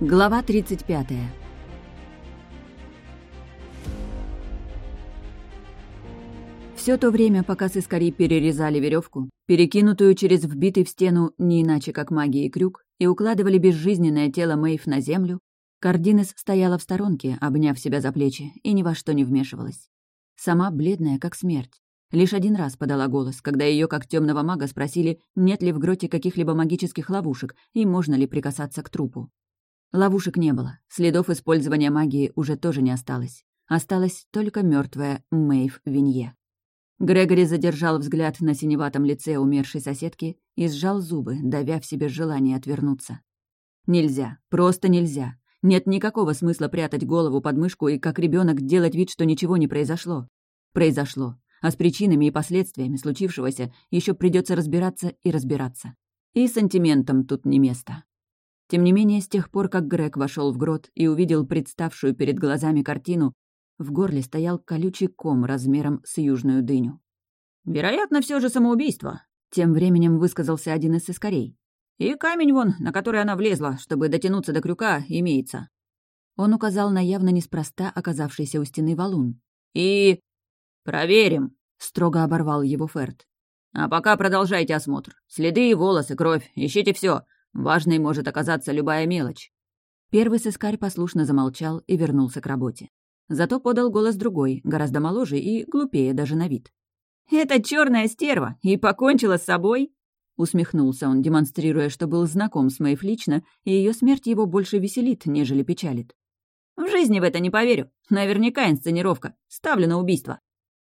Глава 35. Все то время, пока сыскари перерезали веревку, перекинутую через вбитый в стену не иначе как магией крюк, и укладывали безжизненное тело Мэйв на землю, Кардинес стояла в сторонке, обняв себя за плечи, и ни во что не вмешивалась. Сама бледная, как смерть. Лишь один раз подала голос, когда ее, как темного мага, спросили, нет ли в гроте каких-либо магических ловушек и можно ли прикасаться к трупу. Ловушек не было, следов использования магии уже тоже не осталось. Осталась только мертвая Мэйв Винье. Грегори задержал взгляд на синеватом лице умершей соседки и сжал зубы, давя в себе желание отвернуться. Нельзя, просто нельзя. Нет никакого смысла прятать голову под мышку и, как ребенок, делать вид, что ничего не произошло. Произошло. А с причинами и последствиями случившегося еще придется разбираться и разбираться. И сантиментом тут не место. Тем не менее, с тех пор, как Грег вошел в грот и увидел представшую перед глазами картину, в горле стоял колючий ком размером с южную дыню. «Вероятно, все же самоубийство», — тем временем высказался один из искорей. «И камень вон, на который она влезла, чтобы дотянуться до крюка, имеется». Он указал на явно неспроста оказавшийся у стены валун. «И...» «Проверим», — строго оборвал его Ферд. «А пока продолжайте осмотр. Следы, волосы, кровь, ищите все. Важной может оказаться любая мелочь». Первый сыскарь послушно замолчал и вернулся к работе. Зато подал голос другой, гораздо моложе и глупее даже на вид. «Это черная стерва и покончила с собой?» Усмехнулся он, демонстрируя, что был знаком с Мэйв лично, и ее смерть его больше веселит, нежели печалит. «В жизни в это не поверю. Наверняка инсценировка. Ставлю на убийство».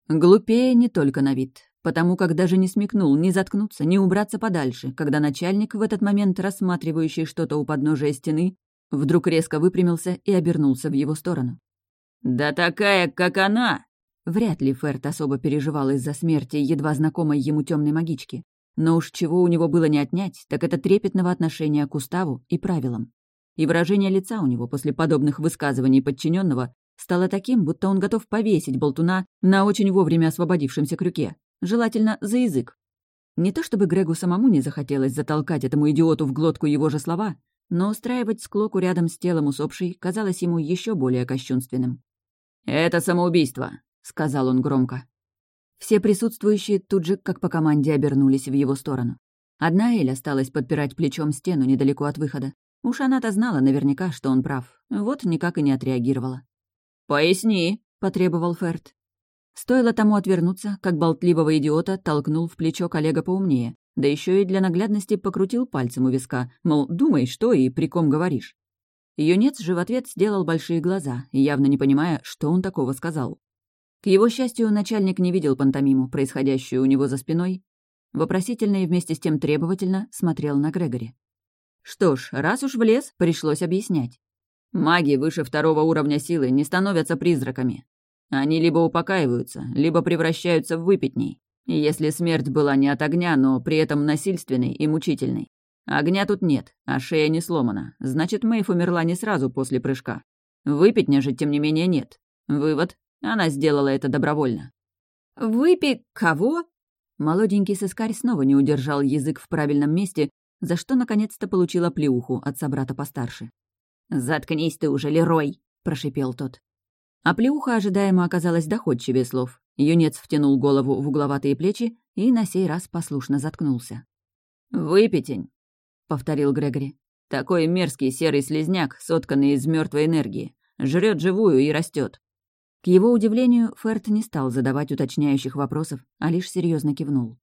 Глупее не только на вид, потому как даже не смекнул ни заткнуться, ни убраться подальше, когда начальник, в этот момент рассматривающий что-то у подножия стены, вдруг резко выпрямился и обернулся в его сторону. «Да такая, как она!» Вряд ли Ферт особо переживал из-за смерти едва знакомой ему темной магички. Но уж чего у него было не отнять, так это трепетного отношения к уставу и правилам. И выражение лица у него после подобных высказываний подчиненного стало таким, будто он готов повесить болтуна на очень вовремя освободившемся крюке, желательно за язык. Не то чтобы Грегу самому не захотелось затолкать этому идиоту в глотку его же слова, но устраивать склоку рядом с телом усопшей казалось ему еще более кощунственным. «Это самоубийство», — сказал он громко. Все присутствующие тут же, как по команде, обернулись в его сторону. Одна Эль осталась подпирать плечом стену недалеко от выхода. Уж она-то знала наверняка, что он прав. Вот никак и не отреагировала. «Поясни», — потребовал Ферд. Стоило тому отвернуться, как болтливого идиота толкнул в плечо коллега поумнее, да еще и для наглядности покрутил пальцем у виска, мол, думай, что и при ком говоришь. Юнец же в ответ сделал большие глаза, явно не понимая, что он такого сказал. К его счастью, начальник не видел пантомиму, происходящую у него за спиной, вопросительно и вместе с тем требовательно смотрел на Грегори. Что ж, раз уж в лес, пришлось объяснять. Маги выше второго уровня силы не становятся призраками. Они либо упокаиваются, либо превращаются в выпитней. Если смерть была не от огня, но при этом насильственной и мучительной. Огня тут нет, а шея не сломана. Значит, Мэйв умерла не сразу после прыжка. Выпитня же, тем не менее, нет. Вывод — она сделала это добровольно. «Выпи... кого?» Молоденький сыскарь снова не удержал язык в правильном месте, за что наконец-то получила плеуху от собрата постарше. «Заткнись ты уже, Лерой!» — прошипел тот. А плеуха ожидаемо оказалась доходчивее слов. Юнец втянул голову в угловатые плечи и на сей раз послушно заткнулся. «Выпятень!» повторил Грегори. «Такой мерзкий серый слезняк, сотканный из мертвой энергии. Жрет живую и растет. К его удивлению, Ферт не стал задавать уточняющих вопросов, а лишь серьезно кивнул.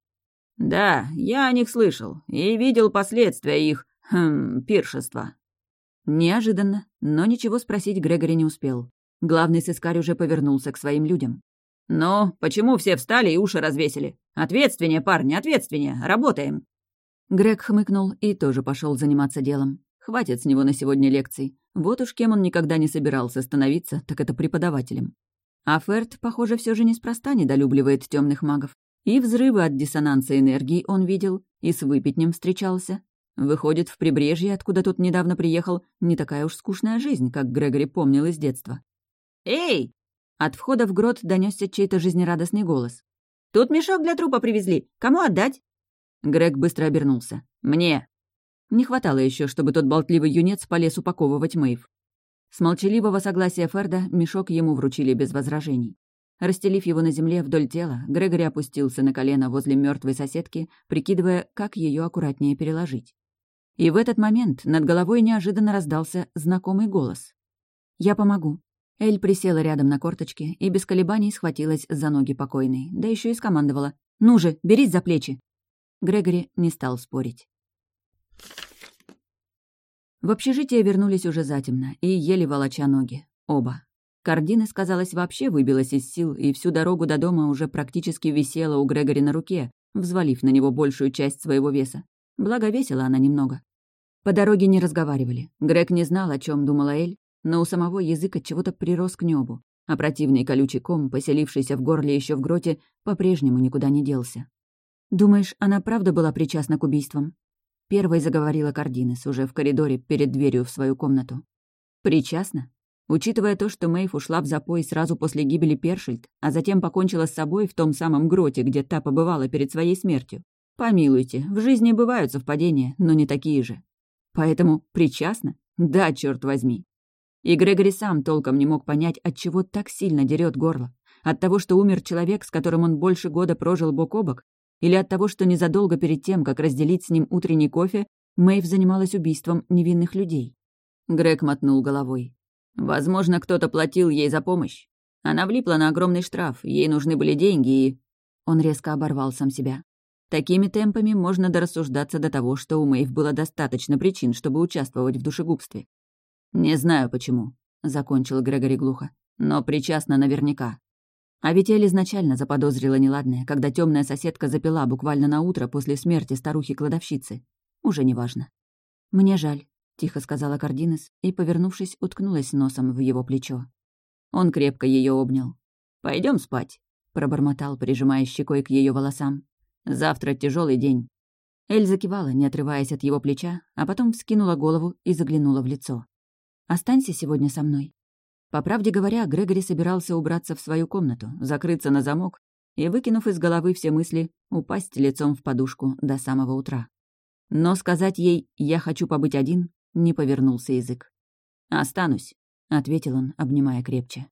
«Да, я о них слышал и видел последствия их, хм, пиршества». Неожиданно, но ничего спросить Грегори не успел. Главный сыскарь уже повернулся к своим людям. «Ну, почему все встали и уши развесили? Ответственнее, парни, ответственнее, работаем!» Грег хмыкнул и тоже пошел заниматься делом. Хватит с него на сегодня лекций. Вот уж кем он никогда не собирался становиться, так это преподавателем. А Ферд, похоже, все же неспроста недолюбливает темных магов. И взрывы от диссонанса энергии он видел, и с выпитнем встречался. Выходит, в прибрежье, откуда тут недавно приехал, не такая уж скучная жизнь, как Грегори помнил из детства. «Эй!» От входа в грот донесся чей-то жизнерадостный голос. «Тут мешок для трупа привезли. Кому отдать?» Грег быстро обернулся. «Мне!» Не хватало еще, чтобы тот болтливый юнец полез упаковывать Мэйв. С молчаливого согласия Ферда мешок ему вручили без возражений. Расстелив его на земле вдоль тела, Грегори опустился на колено возле мертвой соседки, прикидывая, как ее аккуратнее переложить. И в этот момент над головой неожиданно раздался знакомый голос. «Я помогу». Эль присела рядом на корточке и без колебаний схватилась за ноги покойной, да еще и скомандовала. «Ну же, берись за плечи!» Грегори не стал спорить. В общежитие вернулись уже затемно и еле волоча ноги. Оба. Кардинес, казалось, вообще выбилась из сил и всю дорогу до дома уже практически висела у Грегори на руке, взвалив на него большую часть своего веса. Благо, весила она немного. По дороге не разговаривали. Грег не знал, о чем думала Эль, но у самого язык от чего-то прирос к небу, а противный колючий ком, поселившийся в горле еще в гроте, по-прежнему никуда не делся. «Думаешь, она правда была причастна к убийствам?» Первой заговорила Кардинес уже в коридоре перед дверью в свою комнату. «Причастна? Учитывая то, что Мэйв ушла в запой сразу после гибели Першильд, а затем покончила с собой в том самом гроте, где та побывала перед своей смертью. Помилуйте, в жизни бывают совпадения, но не такие же. Поэтому причастна? Да, черт возьми. И Грегори сам толком не мог понять, от чего так сильно дерет горло. От того, что умер человек, с которым он больше года прожил бок о бок, или от того, что незадолго перед тем, как разделить с ним утренний кофе, Мэйв занималась убийством невинных людей. Грег мотнул головой. Возможно, кто-то платил ей за помощь. Она влипла на огромный штраф, ей нужны были деньги и... Он резко оборвал сам себя. Такими темпами можно дорассуждаться до того, что у Мэйв было достаточно причин, чтобы участвовать в душегубстве. «Не знаю, почему», — закончил Грегори глухо, «но причастна наверняка». А ведь Эль изначально заподозрила неладное, когда темная соседка запила буквально на утро после смерти старухи-кладовщицы. Уже неважно. «Мне жаль», — тихо сказала Кардинес и, повернувшись, уткнулась носом в его плечо. Он крепко ее обнял. Пойдем спать», — пробормотал, прижимая щекой к ее волосам. «Завтра тяжелый день». Эль закивала, не отрываясь от его плеча, а потом вскинула голову и заглянула в лицо. «Останься сегодня со мной». По правде говоря, Грегори собирался убраться в свою комнату, закрыться на замок и, выкинув из головы все мысли, упасть лицом в подушку до самого утра. Но сказать ей «я хочу побыть один» не повернулся язык. «Останусь», — ответил он, обнимая крепче.